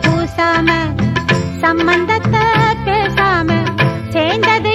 பூசாம சம்பந்தத்தை பேசாம சேர்ந்தது